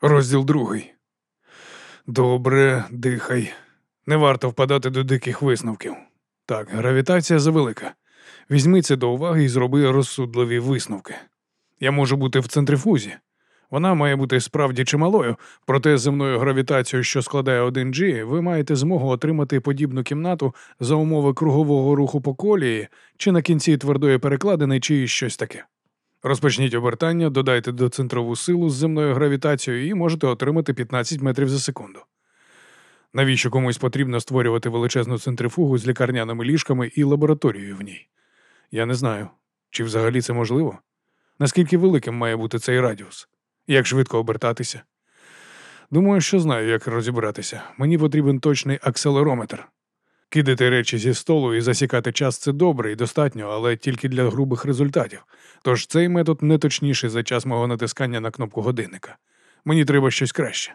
Розділ другий. Добре, дихай. Не варто впадати до диких висновків. Так, гравітація завелика. Візьми це до уваги і зроби розсудливі висновки. Я можу бути в центрифузі. Вона має бути справді чималою, проте земною гравітацією, що складає 1G, ви маєте змогу отримати подібну кімнату за умови кругового руху по колії, чи на кінці твердої перекладини, чи щось таке. Розпочніть обертання, додайте до центрову силу з земною гравітацією і можете отримати 15 метрів за секунду. Навіщо комусь потрібно створювати величезну центрифугу з лікарняними ліжками і лабораторією в ній? Я не знаю. Чи взагалі це можливо? Наскільки великим має бути цей радіус? Як швидко обертатися? Думаю, що знаю, як розібратися. Мені потрібен точний акселерометр. Кидати речі зі столу і засікати час це добре і достатньо, але тільки для грубих результатів. Тож цей метод не точніший за час мого натискання на кнопку годинника. Мені треба щось краще.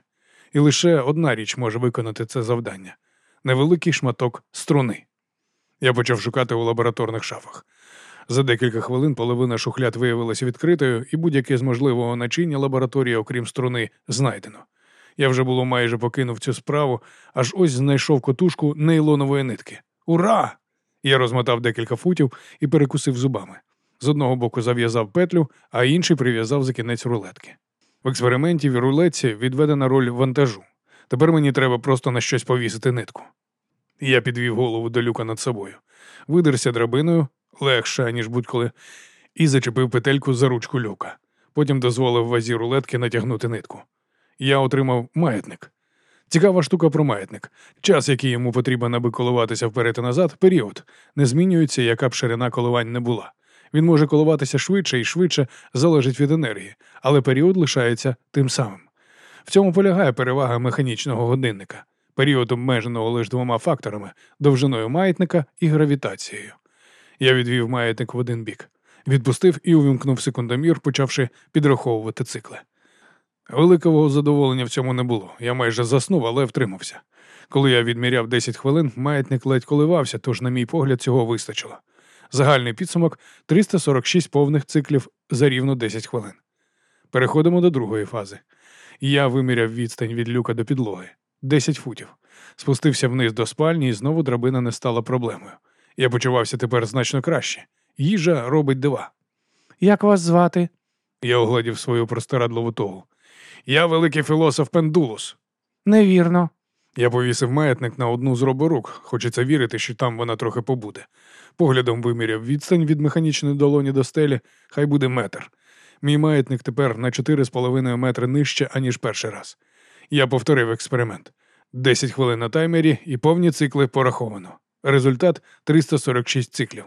І лише одна річ може виконати це завдання невеликий шматок струни. Я почав шукати у лабораторних шафах. За декілька хвилин половина шухляд виявилася відкритою, і будь-яке з можливого начиння лабораторії, окрім струни, знайдено. Я вже було майже покинув цю справу, аж ось знайшов котушку нейлонової нитки. Ура! Я розмотав декілька футів і перекусив зубами. З одного боку зав'язав петлю, а інший прив'язав за кінець рулетки. В експерименті в рулетці відведена роль вантажу. Тепер мені треба просто на щось повісити нитку. Я підвів голову до люка над собою, видерся драбиною, легше, ніж будь-коли, і зачепив петельку за ручку люка. Потім дозволив вазі рулетки натягнути нитку. Я отримав маятник. Цікава штука про маятник. Час, який йому потрібен, аби коливатися вперед і назад, період, не змінюється, яка б ширина коливань не була. Він може коливатися швидше і швидше залежить від енергії, але період лишається тим самим. В цьому полягає перевага механічного годинника. Період обмеженого лише двома факторами довжиною маятника і гравітацією. Я відвів маятник в один бік, відпустив і увімкнув секундомір, почавши підраховувати цикли. Великого задоволення в цьому не було. Я майже заснув, але втримався. Коли я відміряв 10 хвилин, маятник ледь коливався, тож, на мій погляд, цього вистачило. Загальний підсумок 346 повних циклів за рівно 10 хвилин. Переходимо до другої фази. Я виміряв відстань від люка до підлоги 10 футів. Спустився вниз до спальні, і знову драбина не стала проблемою. Я почувався тепер значно краще. Їжа робить дива. Як вас звати? Я оглядів свою простирадливу тогу. Я великий філософ Пендулус. Невірно. Я повісив маятник на одну з роборук. Хочеться вірити, що там вона трохи побуде. Поглядом виміряв відстань від механічної долоні до стелі, хай буде метр. Мій маятник тепер на 4,5 метри нижче, аніж перший раз. Я повторив експеримент. 10 хвилин на таймері і повні цикли пораховано. Результат 346 циклів.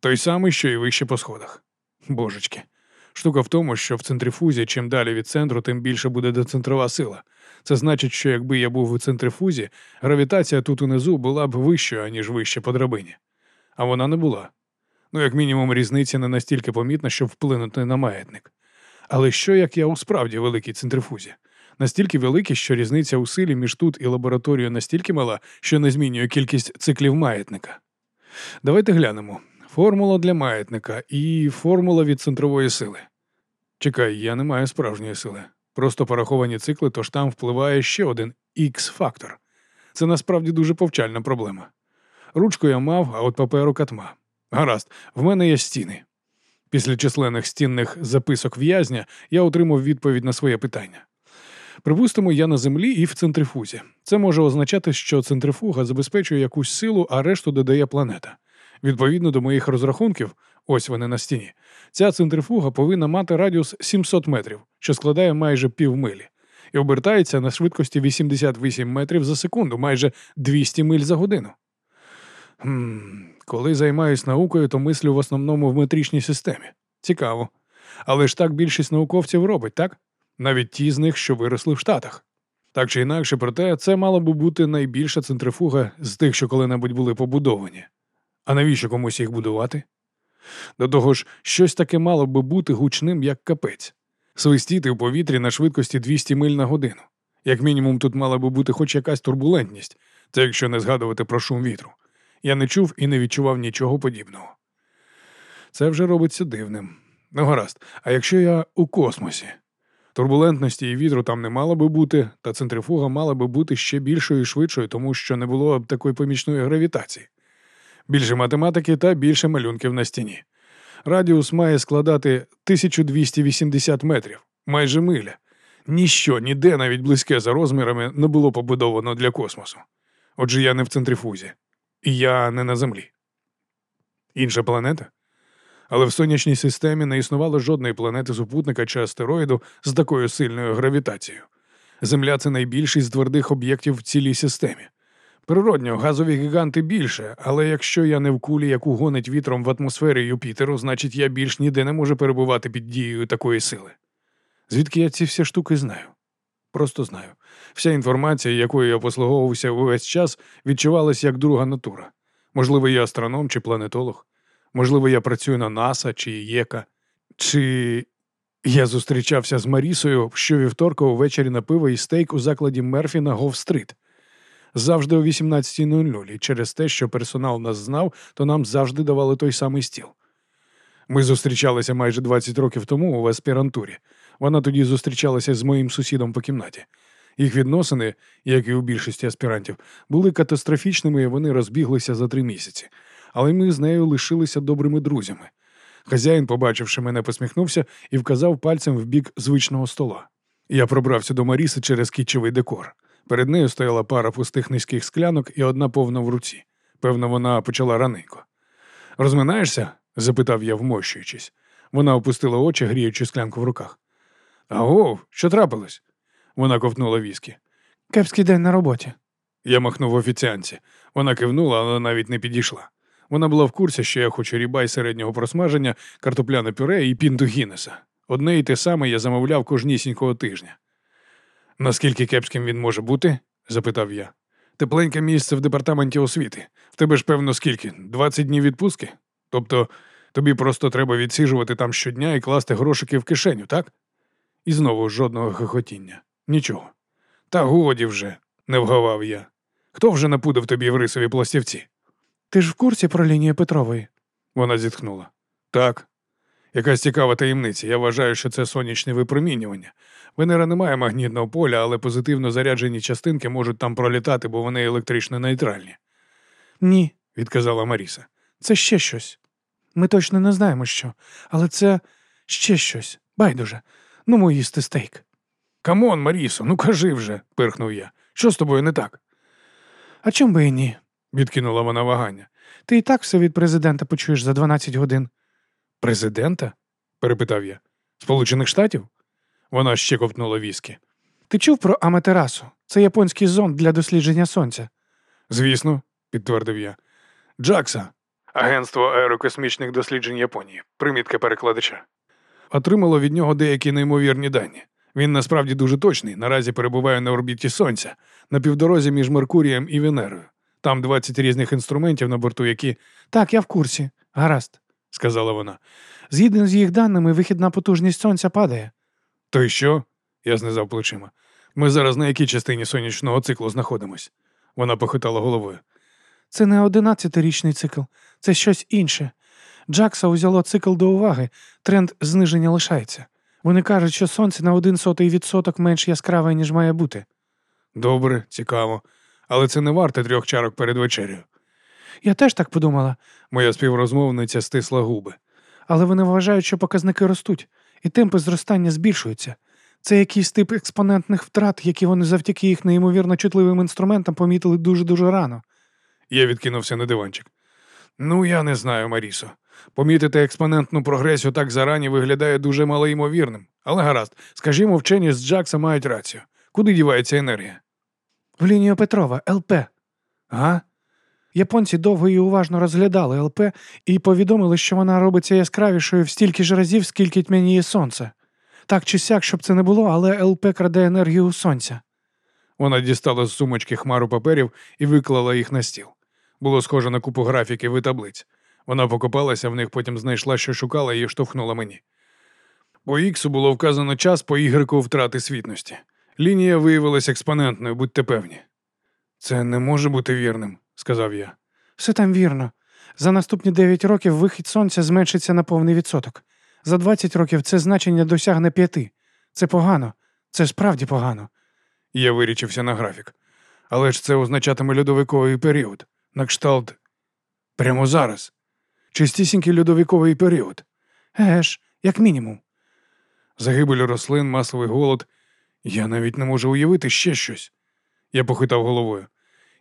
Той самий, що і вище по сходах. Божечки. Штука в тому, що в центрифузі, чим далі від центру, тим більше буде децентрова сила. Це значить, що якби я був у центрифузі, гравітація тут унизу була б вищою, аніж вище по драбині. А вона не була. Ну, як мінімум, різниця не настільки помітна, щоб вплинути на маятник. Але що як я у справді великій центрифузі? Настільки великий, що різниця у силі між тут і лабораторією настільки мала, що не змінює кількість циклів маятника. Давайте глянемо. Формула для маятника і формула від центрової сили. Чекай, я не маю справжньої сили. Просто пораховані цикли, тож там впливає ще один Х-фактор. Це насправді дуже повчальна проблема. Ручку я мав, а от паперу катма. Гаразд, в мене є стіни. Після численних стінних записок в'язня я отримав відповідь на своє питання. Припустимо, я на землі і в центрифузі. Це може означати, що центрифуга забезпечує якусь силу, а решту додає планета. Відповідно до моїх розрахунків, ось вони на стіні. Ця центрифуга повинна мати радіус 700 метрів, що складає майже півмилі, і обертається на швидкості 88 метрів за секунду, майже 200 миль за годину. Хм, Коли займаюсь наукою, то мислю в основному в метричній системі. Цікаво. Але ж так більшість науковців робить, так? Навіть ті з них, що виросли в Штатах. Так чи інакше, проте це мала би бути найбільша центрифуга з тих, що коли-небудь були побудовані. А навіщо комусь їх будувати? До того ж, щось таке мало би бути гучним, як капець, свистіти в повітрі на швидкості 200 миль на годину. Як мінімум, тут мала би бути хоч якась турбулентність, це якщо не згадувати про шум вітру. Я не чув і не відчував нічого подібного. Це вже робиться дивним. Ну, гаразд, а якщо я у космосі, Турбулентності і вітру там не мало би бути, та центрифуга мала би бути ще більшою і швидшою, тому що не було б такої помічної гравітації. Більше математики та більше малюнків на стіні. Радіус має складати 1280 метрів, майже миля. Ніщо, ніде навіть близьке за розмірами не було побудовано для космосу. Отже, я не в центрифузі, і я не на землі. Інша планета? Але в сонячній системі не існувало жодної планети супутника чи астероїду з такою сильною гравітацією. Земля це найбільший з твердих об'єктів в цілій системі. Природньо, газові гіганти більше, але якщо я не в кулі, яку гонить вітром в атмосфері Юпітеру, значить я більш ніде не можу перебувати під дією такої сили. Звідки я ці всі штуки знаю? Просто знаю. Вся інформація, якою я послуговувався увесь час, відчувалась як друга натура. Можливо, я астроном чи планетолог. Можливо, я працюю на НАСА чи ЄКА. Чи я зустрічався з Марісою щовівторка увечері на пиво і стейк у закладі Мерфі на Гов-стрит. Завжди о 18.00, і через те, що персонал нас знав, то нам завжди давали той самий стіл. Ми зустрічалися майже 20 років тому в аспірантурі. Вона тоді зустрічалася з моїм сусідом по кімнаті. Їх відносини, як і у більшості аспірантів, були катастрофічними, і вони розбіглися за три місяці. Але ми з нею лишилися добрими друзями. Хазяїн, побачивши мене, посміхнувся і вказав пальцем в бік звичного стола. Я пробрався до Маріси через кічевий декор. Перед нею стояла пара пустих низьких склянок і одна повна в руці. Певно, вона почала раненько. Розминаєшся? запитав я, вмощуючись. Вона опустила очі, гріючи склянку в руках. Аго, що трапилось? Вона ковтнула віскі. Кепський день на роботі. Я махнув офіціанці. Вона кивнула, але навіть не підійшла. Вона була в курсі, що я хочу рібай середнього просмаження, картопляне пюре і пінту Гіннеса. Одне і те саме я замовляв кожнісінького тижня. Наскільки кепським він може бути? запитав я. Тепленьке місце в департаменті освіти. В тебе ж, певно, скільки? 20 днів відпустки? Тобто тобі просто треба відсіжувати там щодня і класти грошики в кишеню, так? І знову жодного хохотіння. Нічого. Та годі вже, не вгавав я. Хто вже напудив тобі в рисові пластівці? Ти ж в курсі про лінію Петрової? Вона зітхнула. Так. Якась цікава таємниця. Я вважаю, що це сонячне випромінювання. Венера не має магнітного поля, але позитивно заряджені частинки можуть там пролітати, бо вони електрично нейтральні. Ні, відказала Маріса. це ще щось. Ми точно не знаємо що, але це ще щось. Байдуже. Нум їсти стейк. Come on, Марісо, ну кажи вже, пирхнув я. Що з тобою не так? А чом би і ні? відкинула вона вагання. Ти і так все від президента почуєш за 12 годин. Президента? перепитав я. Сполучених Штатів? Вона ще ковтнула віскі. Ти чув про Аматерасу? Це японський зонд для дослідження сонця. Звісно, підтвердив я. Джакса, Агентство аерокосмічних досліджень Японії, примітка перекладача. Отримало від нього деякі неймовірні дані. Він насправді дуже точний. Наразі перебуває на орбіті Сонця, на півдорозі між Меркурієм і Венерою. Там 20 різних інструментів на борту, які. Так, я в курсі. Гаразд, сказала вона. Згідно з їх даними, вихідна потужність сонця падає. То й що? Я знизав плечима. Ми зараз на якій частині сонячного циклу знаходимось? Вона похитала головою. Це не одинадцятирічний цикл, це щось інше. Джакса узяло цикл до уваги, тренд зниження лишається. Вони кажуть, що сонце на один сотий відсоток менш яскраве, ніж має бути. Добре, цікаво, але це не варте трьох чарок перед вечерею. Я теж так подумала. Моя співрозмовниця стисла губи. Але вони вважають, що показники ростуть, і темпи зростання збільшуються. Це якийсь тип експонентних втрат, які вони завдяки їх неймовірно чутливим інструментам помітили дуже-дуже рано. Я відкинувся на диванчик. Ну, я не знаю, Марісо. Помітити експонентну прогресію так зарані виглядає дуже малоймовірним. Але гаразд, скажімо, вчені з Джакса мають рацію. Куди дівається енергія? В лінію Петрова, ЛП. А? Японці довго і уважно розглядали ЛП і повідомили, що вона робиться яскравішою в стільки ж разів, скільки тьмяніє сонце. Так чи сяк, щоб це не було, але ЛП краде енергію сонця. Вона дістала з сумочки хмару паперів і виклала їх на стіл. Було схоже на купу графіків і таблиць. Вона покопалася в них, потім знайшла, що шукала, і штовхнула мені. По іксу було вказано час по ігрику втрати світності. Лінія виявилася експонентною, будьте певні. Це не може бути вірним, сказав я. Все там вірно. За наступні 9 років вихід сонця зменшиться на повний відсоток. За 20 років це значення досягне 5. Це погано, це справді погано. Я вирічився на графік. Але ж це означатиме льодовиковий період. На кшталт прямо зараз. Чистісінький льодовиковий період. Ж, як мінімум. Загибель рослин, масовий голод. Я навіть не можу уявити ще щось. Я похитав головою.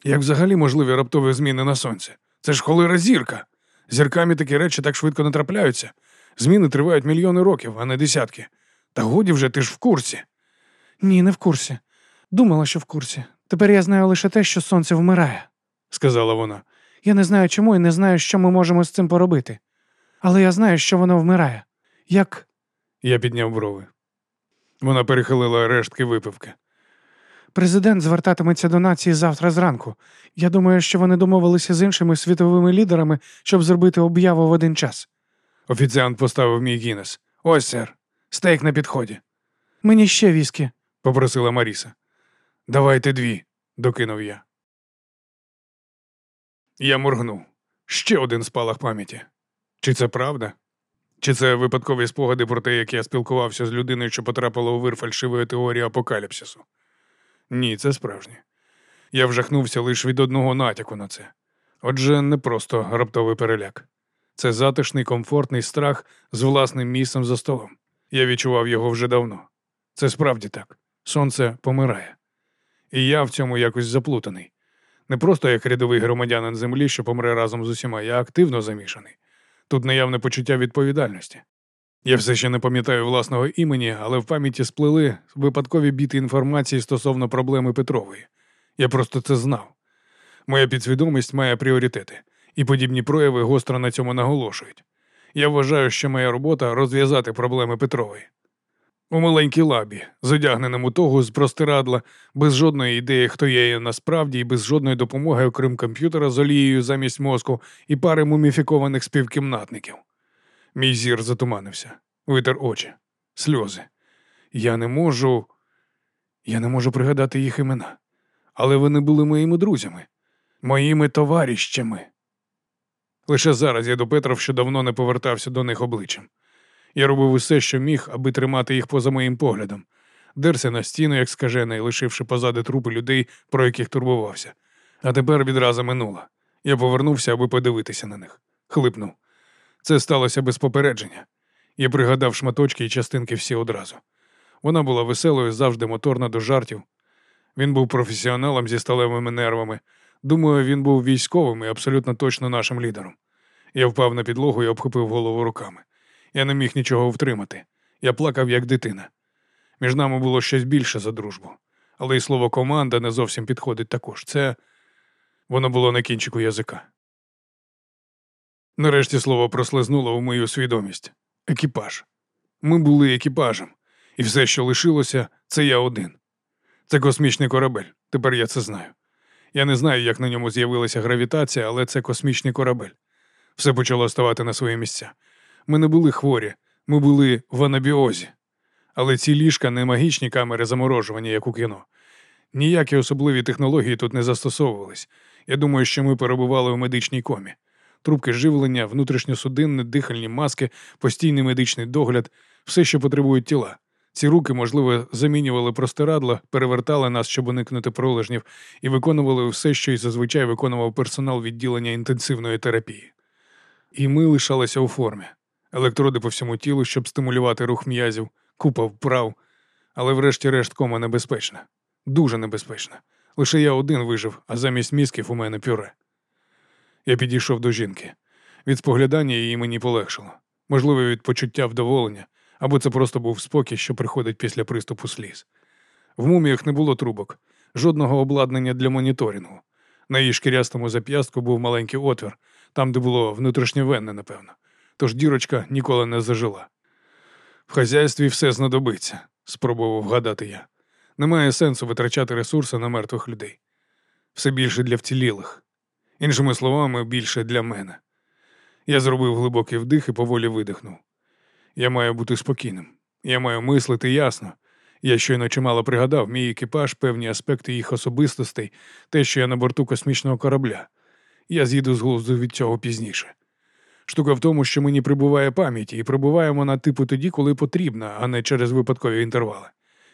Як взагалі можливі раптові зміни на сонці? Це ж холера зірка. Зірками такі речі так швидко не трапляються. Зміни тривають мільйони років, а не десятки. Та годі вже ти ж в курсі. Ні, не в курсі. Думала, що в курсі. Тепер я знаю лише те, що сонце вмирає. сказала вона. Я не знаю чому і не знаю, що ми можемо з цим поробити. Але я знаю, що воно вмирає. Як Я підняв брови. Вона перехилила рештки випивки. Президент звертатиметься до нації завтра зранку. Я думаю, що вони домовилися з іншими світовими лідерами, щоб зробити об'яву в один час. Офіціант поставив мій Гіннес. Ось, сер, стейк на підході, Мені ще віскі. попросила Маріса. Давайте дві, докинув я. Я моргнув. Ще один спалах пам'яті. Чи це правда? Чи це випадкові спогади про те, як я спілкувався з людиною, що потрапила у вир фальшивої теорії апокаліпсису? Ні, це справжнє. Я вжахнувся лише від одного натяку на це. Отже, не просто раптовий переляк. Це затишний, комфортний страх з власним місцем за столом. Я відчував його вже давно. Це справді так. Сонце помирає. І я в цьому якось заплутаний. Не просто як рядовий громадянин землі, що помре разом з усіма, я активно замішаний. Тут наявне почуття відповідальності. Я все ще не пам'ятаю власного імені, але в пам'яті сплили випадкові біти інформації стосовно проблеми Петрової. Я просто це знав. Моя підсвідомість має пріоритети, і подібні прояви гостро на цьому наголошують. Я вважаю, що моя робота розв'язати проблеми Петрової. У маленькій лабі, зодягненим у того з простирадла, без жодної ідеї, хто є насправді, і без жодної допомоги, окрім комп'ютера з олією замість мозку і пари муміфікованих співкімнатників. Мій зір затуманився, витер очі, сльози. Я не можу. Я не можу пригадати їх імена, але вони були моїми друзями, моїми товаріщами. Лише зараз я допетрав, що давно не повертався до них обличчям. Я робив усе, що міг, аби тримати їх поза моїм поглядом, дерся на стіну, як скажений, лишивши позади трупи людей, про яких турбувався. А тепер відразу минуло. Я повернувся, аби подивитися на них. Хлипнув. Це сталося без попередження. Я пригадав шматочки і частинки всі одразу. Вона була веселою, завжди моторна до жартів. Він був професіоналом зі сталевими нервами. Думаю, він був військовим і абсолютно точно нашим лідером. Я впав на підлогу і обхопив голову руками. Я не міг нічого втримати. Я плакав, як дитина. Між нами було щось більше за дружбу. Але й слово команда не зовсім підходить також. Це воно було на кінчику язика. Нарешті слово прослизнуло у мою свідомість. Екіпаж. Ми були екіпажем, і все, що лишилося, це я один. Це космічний корабель. Тепер я це знаю. Я не знаю, як на ньому з'явилася гравітація, але це космічний корабель. Все почало ставати на свої місця. Ми не були хворі, ми були в анабіозі. Але ці ліжка не магічні камери заморожування, як у кіно. Ніякі особливі технології тут не застосовувались. Я думаю, що ми перебували у медичній комі. Трубки живлення, внутрішньосудинне, дихальні маски, постійний медичний догляд, все, що потребують тіла. Ці руки, можливо, замінювали простирадла, перевертали нас, щоб уникнути пролежнів, і виконували все, що й зазвичай виконував персонал відділення інтенсивної терапії. І ми лишалися у формі. Електроди по всьому тілу, щоб стимулювати рух м'язів, купа вправ. Але врешті-решт кома небезпечна. Дуже небезпечна. Лише я один вижив, а замість мізків у мене пюре. Я підійшов до жінки. Від споглядання її мені полегшило. Можливо, від почуття вдоволення, або це просто був спокій, що приходить після приступу сліз. В муміях не було трубок, жодного обладнання для моніторингу. На її шкірястому зап'ястку був маленький отвір, там, де було внутрішньовенне, напевно. Тож дірочка ніколи не зажила. В хазяйстві все знадобиться, спробував вгадати я. Немає сенсу витрачати ресурси на мертвих людей. Все більше для вцілілих. Іншими словами, більше для мене. Я зробив глибокий вдих і поволі видихнув. Я маю бути спокійним. Я маю мислити ясно. Я щойно чимало пригадав, мій екіпаж, певні аспекти їх особистостей, те, що я на борту космічного корабля. Я з'їду з глузду від цього пізніше. Штука в тому, що мені прибуває пам'ять, і прибуває вона типу тоді, коли потрібна, а не через випадкові інтервали.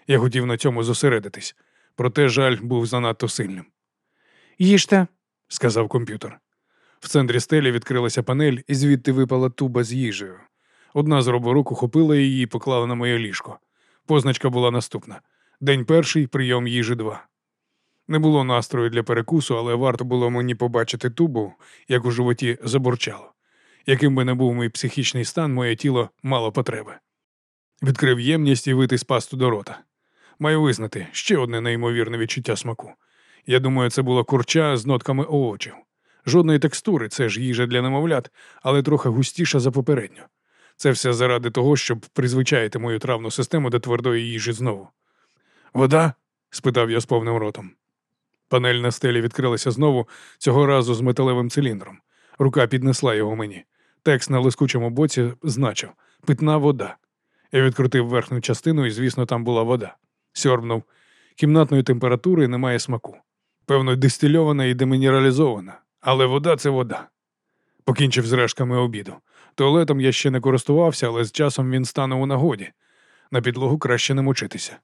Я хотів на цьому зосередитись, проте жаль був занадто сильним, Їжте. Сказав комп'ютер. В центрі стелі відкрилася панель, і звідти випала туба з їжею. Одна з роборук ухопила її і поклала на моє ліжко. Позначка була наступна: день перший, прийом їжі два. Не було настрою для перекусу, але варто було мені побачити тубу, як у животі забурчало. Яким би не був мій психічний стан, моє тіло мало потреби. Відкрив ємність і витис пасту до рота. Маю визнати ще одне неймовірне відчуття смаку. Я думаю, це була курча з нотками овочів. Жодної текстури, це ж їжа для немовлят, але трохи густіша за попередню. Це все заради того, щоб призвичаїти мою травну систему до твердої їжі знову. Вода? спитав я з повним ротом. Панель на стелі відкрилася знову, цього разу з металевим циліндром. Рука піднесла його мені. Текст на лискучому боці значив питна вода. Я відкрутив верхню частину, і, звісно, там була вода. Сьорбнув. Кімнатної температури немає смаку. Певно, дистильована і демінералізована, але вода це вода. Покінчив з решками обіду. Туалетом я ще не користувався, але з часом він стане у нагоді. На підлогу краще не мучитися.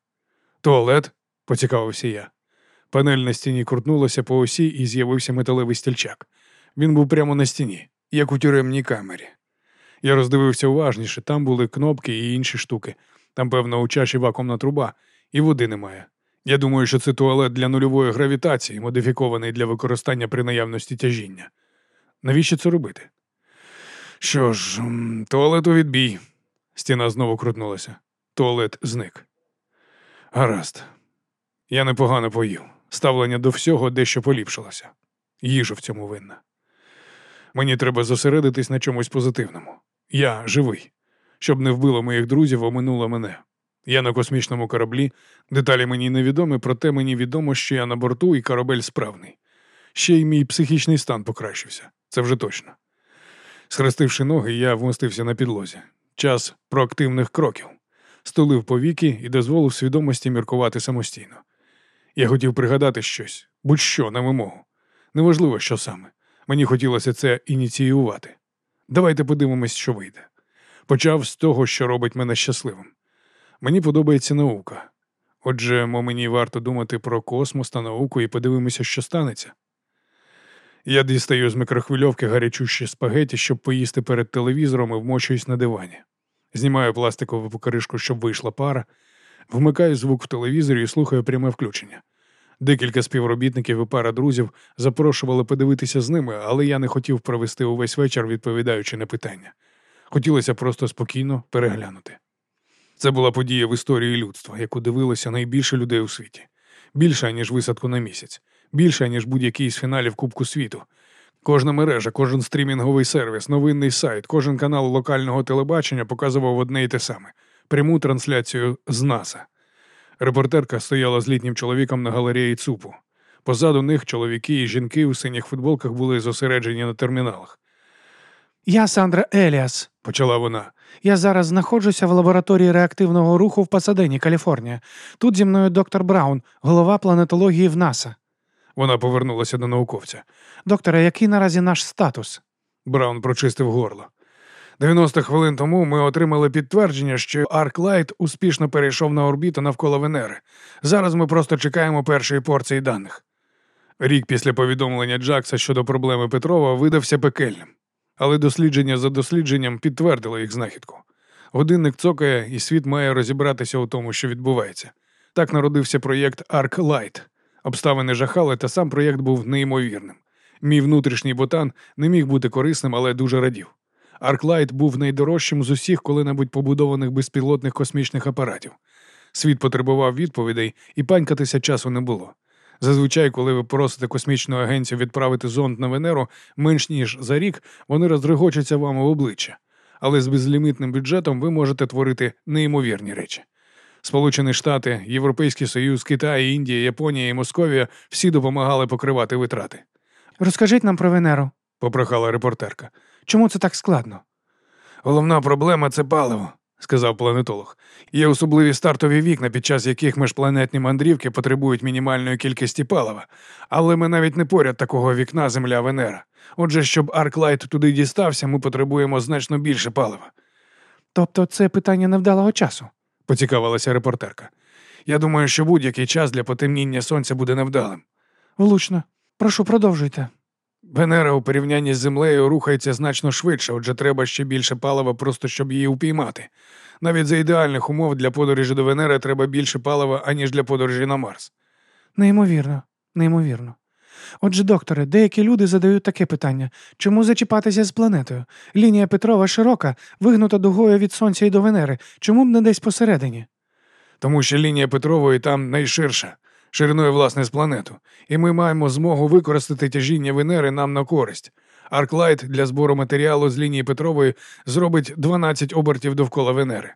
Туалет? поцікавився я. Панель на стіні крутнулася по осі і з'явився металевий стільчак. Він був прямо на стіні, як у тюремній камері. Я роздивився уважніше, там були кнопки і інші штуки. Там, певно, у чаші вакуумна труба, і води немає. Я думаю, що це туалет для нульової гравітації, модифікований для використання при наявності тяжіння. Навіщо це робити? Що ж, туалет у відбій. Стіна знову крутнулася. Туалет зник. Гаразд. Я непогано поїв. Ставлення до всього дещо поліпшилося. Їжа в цьому винна. Мені треба зосередитись на чомусь позитивному. Я живий. Щоб не вбило моїх друзів, оминуло мене. Я на космічному кораблі, деталі мені невідомі, проте мені відомо, що я на борту і корабель справний. Ще й мій психічний стан покращився. Це вже точно. Схрестивши ноги, я вмостився на підлозі. Час проактивних кроків. Стулив повіки і дозволив свідомості міркувати самостійно. Я хотів пригадати щось, будь-що на вимогу. Неважливо, що саме. Мені хотілося це ініціювати. Давайте подивимось, що вийде. Почав з того, що робить мене щасливим. Мені подобається наука. Отже, мо мені варто думати про космос та науку і подивимося, що станеться. Я дістаю з мікрохвильовки гарячущі спагеті, щоб поїсти перед телевізором і вмочуюсь на дивані. Знімаю пластикову покришку, щоб вийшла пара, вмикаю звук в телевізорі і слухаю пряме включення. Декілька співробітників і пара друзів запрошували подивитися з ними, але я не хотів провести увесь вечір, відповідаючи на питання. Хотілося просто спокійно переглянути. Це була подія в історії людства, яку дивилося найбільше людей у світі. Більше, ніж висадку на місяць, більше, ніж будь-який з фіналів Кубку світу. Кожна мережа, кожен стрімінговий сервіс, новинний сайт, кожен канал локального телебачення показував одне й те саме пряму трансляцію з НАСА. Репортерка стояла з літнім чоловіком на галереї ЦУПу. Позаду них чоловіки і жінки у синіх футболках були зосереджені на терміналах. Я Сандра Еліас. Почала вона. Я зараз знаходжуся в лабораторії реактивного руху в Пасадені, Каліфорнія. Тут зі мною доктор Браун, голова планетології в НАСА. Вона повернулася до науковця. Докторе, який наразі наш статус? Браун прочистив горло. 90 хвилин тому ми отримали підтвердження, що Арклайт успішно перейшов на орбіту навколо Венери. Зараз ми просто чекаємо першої порції даних. Рік після повідомлення Джакса щодо проблеми Петрова видався пекельним, але дослідження за дослідженням підтвердило їх знахідку. Годинник цокає, і світ має розібратися у тому, що відбувається. Так народився проєкт Арклайт. Обставини жахали, та сам проєкт був неймовірним. Мій внутрішній ботан не міг бути корисним, але дуже радів. Арклайт був найдорожчим з усіх коли-небудь побудованих безпілотних космічних апаратів. Світ потребував відповідей, і панькатися часу не було. Зазвичай, коли ви просите космічну агенцію відправити зонд на Венеру менш ніж за рік, вони розрегочаться вам у обличчя. Але з безлімітним бюджетом ви можете творити неймовірні речі. Сполучені Штати, Європейський Союз, Китай, Індія, Японія і Московія всі допомагали покривати витрати, Розкажіть нам про Венеру. попрохала репортерка. Чому це так складно? Головна проблема це паливо, сказав планетолог. Є особливі стартові вікна, під час яких міжпланетні мандрівки потребують мінімальної кількості палива, але ми навіть не поряд такого вікна Земля Венера. Отже, щоб Арклайт туди дістався, ми потребуємо значно більше палива. Тобто це питання невдалого часу. Поцікавилася репортерка. Я думаю, що будь-який час для потемніння сонця буде невдалим. Влучно. Прошу, продовжуйте. Венера у порівнянні з землею рухається значно швидше, отже, треба ще більше палива, просто щоб її упіймати. Навіть за ідеальних умов для подорожі до Венери треба більше палива, аніж для подорожі на Марс. Неймовірно, неймовірно. Отже, докторе, деякі люди задають таке питання: чому зачіпатися з планетою? Лінія Петрова широка, вигнута дугою від Сонця і до Венери. Чому б не десь посередині? Тому що лінія Петрової там найширша, шириною власне з планету, і ми маємо змогу використати тяжіння Венери нам на користь. Арклайт для збору матеріалу з лінії Петрової зробить 12 обертів довкола Венери.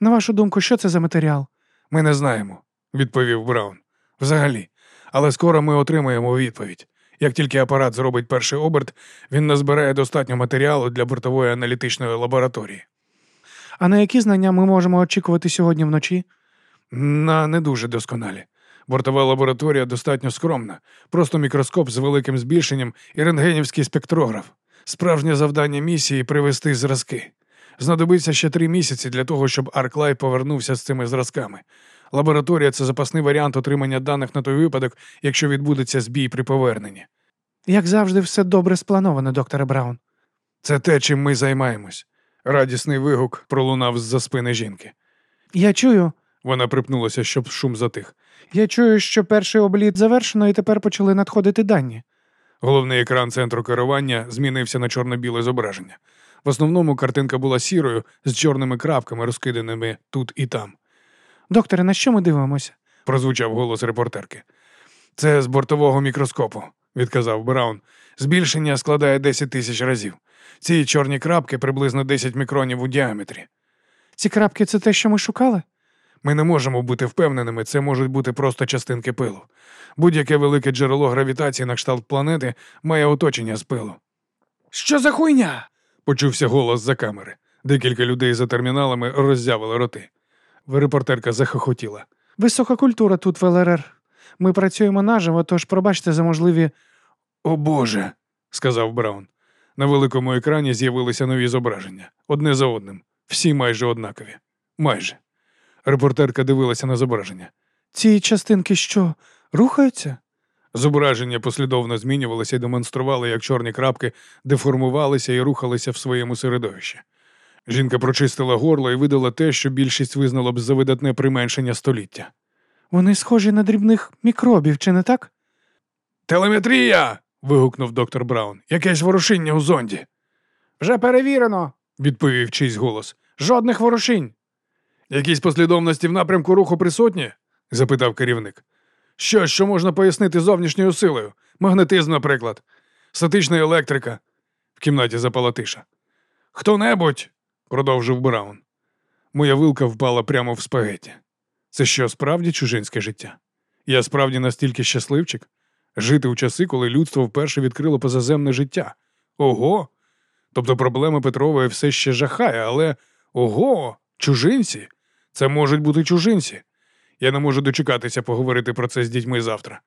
На вашу думку, що це за матеріал? Ми не знаємо, відповів Браун. Взагалі. Але скоро ми отримаємо відповідь. Як тільки апарат зробить перший оберт, він назбирає достатньо матеріалу для бортової аналітичної лабораторії. А на які знання ми можемо очікувати сьогодні вночі? На не дуже досконалі. Бортова лабораторія достатньо скромна, просто мікроскоп з великим збільшенням і рентгенівський спектрограф. Справжнє завдання місії привезти зразки. Знадобиться ще три місяці для того, щоб Арклай повернувся з цими зразками. Лабораторія це запасний варіант отримання даних на той випадок, якщо відбудеться збій при поверненні. Як завжди, все добре сплановано, докторе Браун. Це те, чим ми займаємось. Радісний вигук пролунав з-за спини жінки. Я чую, Вона припнулася, щоб шум затих. Я чую, що перший обліт завершено і тепер почали надходити дані. Головний екран центру керування змінився на чорно-біле зображення. В основному картинка була сірою з чорними крапками, розкиданими тут і там. Докторе, на що ми дивимося? прозвучав голос репортерки. Це з бортового мікроскопу, відказав Браун. Збільшення складає 10 тисяч разів. Ці чорні крапки приблизно 10 мікронів у діаметрі. Ці крапки це те, що ми шукали? Ми не можемо бути впевненими, це можуть бути просто частинки пилу. Будь-яке велике джерело гравітації на кшталт планети має оточення з пилу. Що за хуйня? Почувся голос за камери. Декілька людей за терміналами роззявили роти. Репортерка захохотіла. Висока культура тут в ЛРР. Ми працюємо наживо, тож пробачте за можливі. О Боже, сказав Браун. На великому екрані з'явилися нові зображення, одне за одним, всі майже однакові. Майже. Репортерка дивилася на зображення. Ці частинки що, рухаються? Зображення послідовно змінювалися і демонстрували, як чорні крапки деформувалися і рухалися в своєму середовищі. Жінка прочистила горло і видала те, що більшість визнала б за видатне применшення століття. Вони схожі на дрібних мікробів, чи не так? Телеметрія. вигукнув доктор Браун. Якесь ворушіння у зонді. Вже перевірено, відповів чийсь голос. жодних ворушінь. Якісь послідовності в напрямку руху присутні? запитав керівник. Що, що можна пояснити зовнішньою силою? Магнетизм, наприклад, статична електрика. В кімнаті запала тиша. Хто-небудь, продовжив Браун. Моя вилка впала прямо в спагеті. Це що, справді чужинське життя? Я справді настільки щасливчик? Жити у часи, коли людство вперше відкрило позаземне життя. Ого! Тобто проблема Петрової все ще жахає, але ого, чужинці? Це можуть бути чужинці. Я не можу дочекатися поговорити про це з дітьми завтра.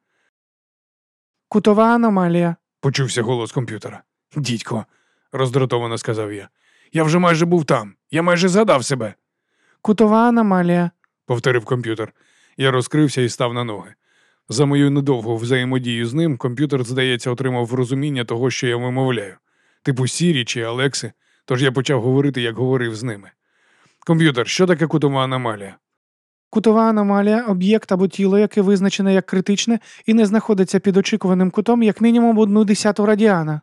Кутова аномалія. Почувся голос комп'ютера. Дідько, роздратовано сказав я. Я вже майже був там. Я майже згадав себе, Кутова аномалія. повторив комп'ютер. Я розкрився і став на ноги. За мою недовгу взаємодію з ним комп'ютер, здається, отримав розуміння того, що я вимовляю, типу Сірі чи Алекси, тож я почав говорити, як говорив з ними. Комп'ютер, що таке кутова аномалія? Кутова аномалія об'єкт або тіло, яке визначене як критичне і не знаходиться під очікуваним кутом як мінімум одну десяту радіана.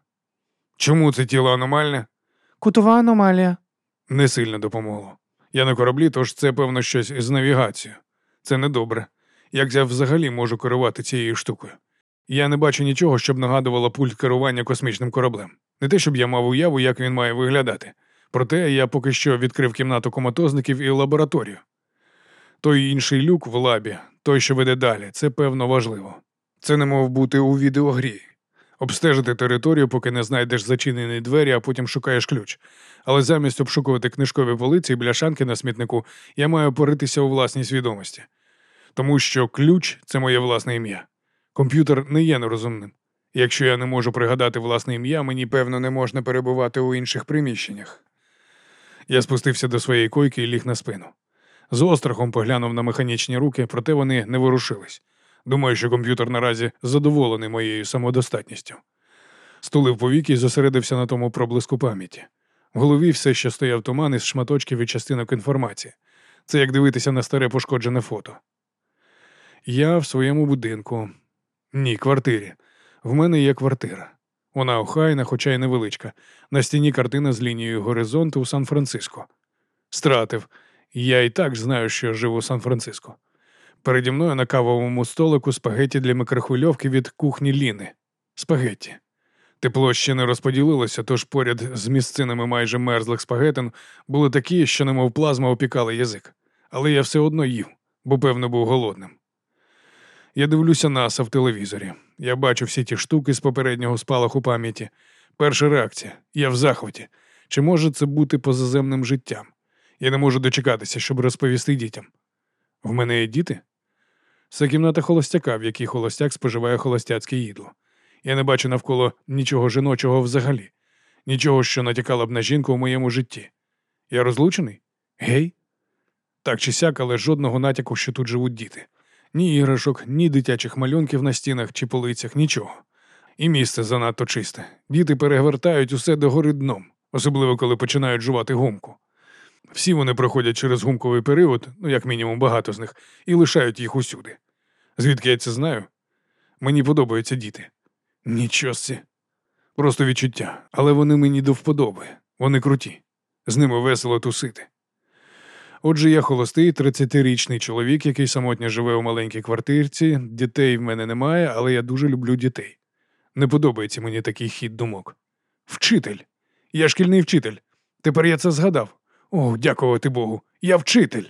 Чому це тіло аномальне? Кутова аномалія. Не сильно допомогло. Я на кораблі, тож це, певно, щось з навігацією. Це недобре. Як я взагалі можу керувати цією штукою? Я не бачу нічого, щоб нагадувало пульт керування космічним кораблем. Не те, щоб я мав уяву, як він має виглядати. Проте я поки що відкрив кімнату коматозників і лабораторію. Той інший люк в лабі, той, що веде далі, це певно важливо. Це не мов бути у відеогрі. обстежити територію, поки не знайдеш зачинені двері, а потім шукаєш ключ. Але замість обшукувати книжкові полиці і бляшанки на смітнику, я маю поритися у власній свідомості. Тому що ключ це моє власне ім'я. Комп'ютер не є нерозумним. Якщо я не можу пригадати власне ім'я, мені певно не можна перебувати у інших приміщеннях. Я спустився до своєї койки і ліг на спину. З острахом поглянув на механічні руки, проте вони не ворушились. Думаю, що комп'ютер наразі задоволений моєю самодостатністю. Стулив повіки і зосередився на тому проблиску пам'яті. В голові все ще стояв туман із шматочків і частинок інформації. Це як дивитися на старе пошкоджене фото. Я в своєму будинку. Ні, квартирі. В мене є квартира. Вона охайна, хоча й невеличка. На стіні картина з лінією горизонту у Сан-Франциско. Стратив. Я і так знаю, що живу у Сан-Франциско. Переді мною на кавовому столику спагеті для микрохвильовки від кухні Ліни. Спагетті. Тепло ще не розподілилося, тож поряд з місцинами майже мерзлих спагетин були такі, що немов плазма опікали язик. Але я все одно їв, бо певно був голодним. Я дивлюся наса в телевізорі. Я бачу всі ті штуки з попереднього спалаху пам'яті. Перша реакція я в захваті. Чи може це бути позаземним життям? Я не можу дочекатися, щоб розповісти дітям. В мене є діти? Це кімната холостяка, в якій холостяк споживає холостяцьке їдло. Я не бачу навколо нічого жіночого взагалі, нічого, що натякало б на жінку у моєму житті. Я розлучений? Гей? Так чи сяк, але жодного натяку, що тут живуть діти. Ні іграшок, ні дитячих малюнків на стінах чи полицях, нічого. І місце занадто чисте. Діти перегортають усе догори дном, особливо коли починають жувати гумку. Всі вони проходять через гумковий період, ну як мінімум багато з них, і лишають їх усюди. Звідки я це знаю? Мені подобаються діти. Нічого сі. Просто відчуття, але вони мені до вподоби. Вони круті. З ними весело тусити. Отже, я холостий, 30-річний чоловік, який самотньо живе у маленькій квартирці. Дітей в мене немає, але я дуже люблю дітей. Не подобається мені такий хід думок. Вчитель. Я шкільний вчитель. Тепер я це згадав. О, дякувати Богу. Я вчитель.